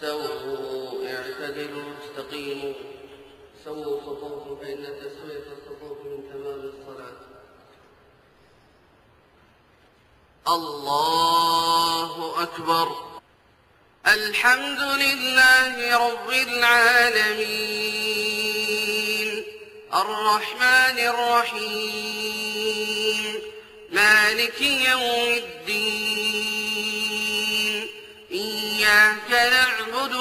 استووا اعتدلوا استقيموا سووا صفوفكم فإن تسوية الصفوف من تمام الصلاة. الله أكبر. الحمد لله رب العالمين. الرحمن الرحيم. مالك يوم الدين. إياك نعبد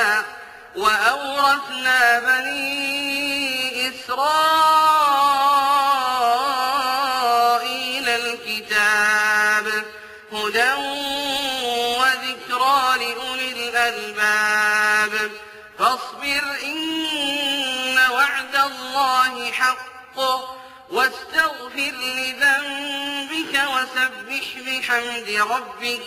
وأورثنا وأورثنا بني إسرائيل الكتاب هدى وذكرى لأولي الألباب. فاصبر إن وعد الله حق واستغفر لذنبك وسبح بحمد ربك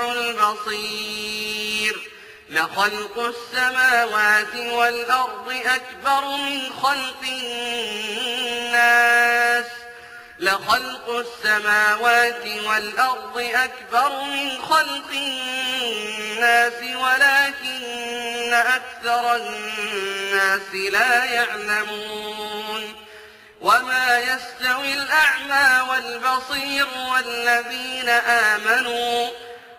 البصير. لخلق السماوات والأرض أكبر من خلق الناس. لخلق السماوات والأرض أكبر من خلق الناس ولكن أكثر الناس لا يعلمون. وما يستوي الأعمى والبصير والذين آمنوا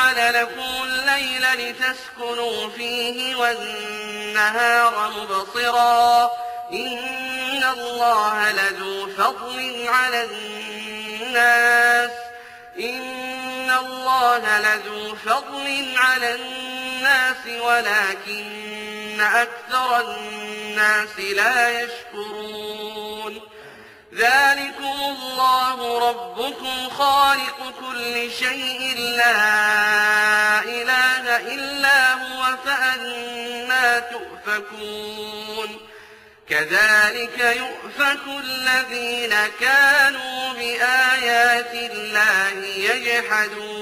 جعل لكم الليل لتسكنوا فيه والنهار مبصرا إن الله لذو فضل على الناس إن الله لذو فضل على الناس ولكن أكثر الناس لا يشكرون. ذلكم الله ربكم خالق كل شيء لا إله إلا هو فأنا تؤفكون. كذلك يؤفك الذين كانوا بآيات الله يجحدون.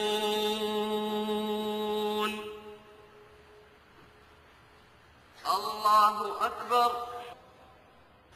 الله أكبر.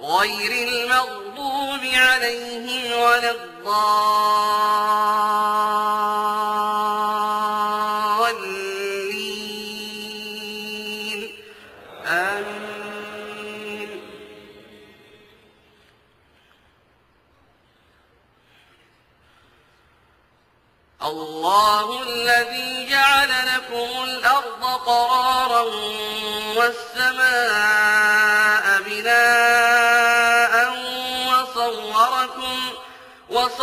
غير المغضوب عليهم ولا الضالين. آمين. الله الذي جعل لكم الأرض قرارا والسماء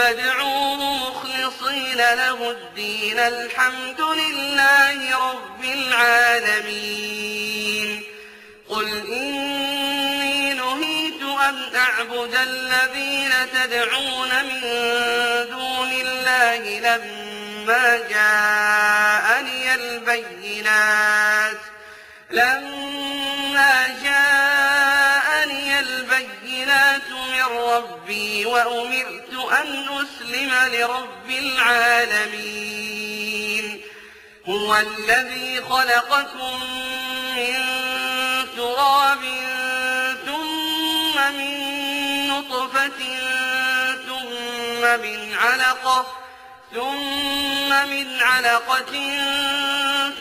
فادعوه مخلصين له الدين الحمد لله رب العالمين. قل إني نهيت أن أعبد الذين تدعون من دون الله لما جاءني البينات. لما جاءني البينات من ربي وأمرت أن أسلم لرب العالمين. هو الذي خلقكم من تراب ثم من نطفة ثم من علقة ثم من علقة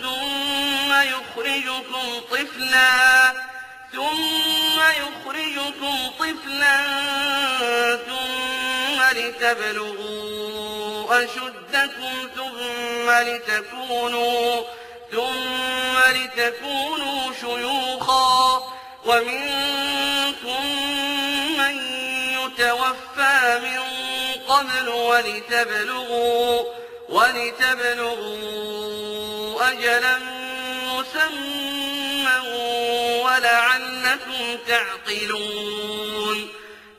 ثم يخرجكم طفلا ثم يخرجكم طفلا ثم لتبلغوا أشدكم ثم لتكونوا ثم لتكونوا شيوخا. ومنكم من يتوفى من قبل ولتبلغوا ولتبلغوا أجلا مسمى ولعلكم تعقلون.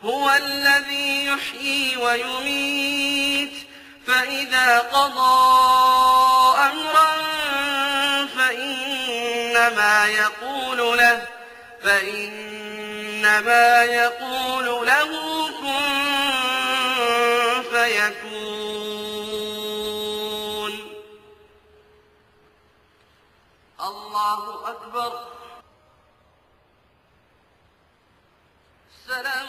هو الذي يحيي ويميت. فإذا قضى أمرا فإنما يقول له فإنما يقول له كن فيكون. الله أكبر. السلام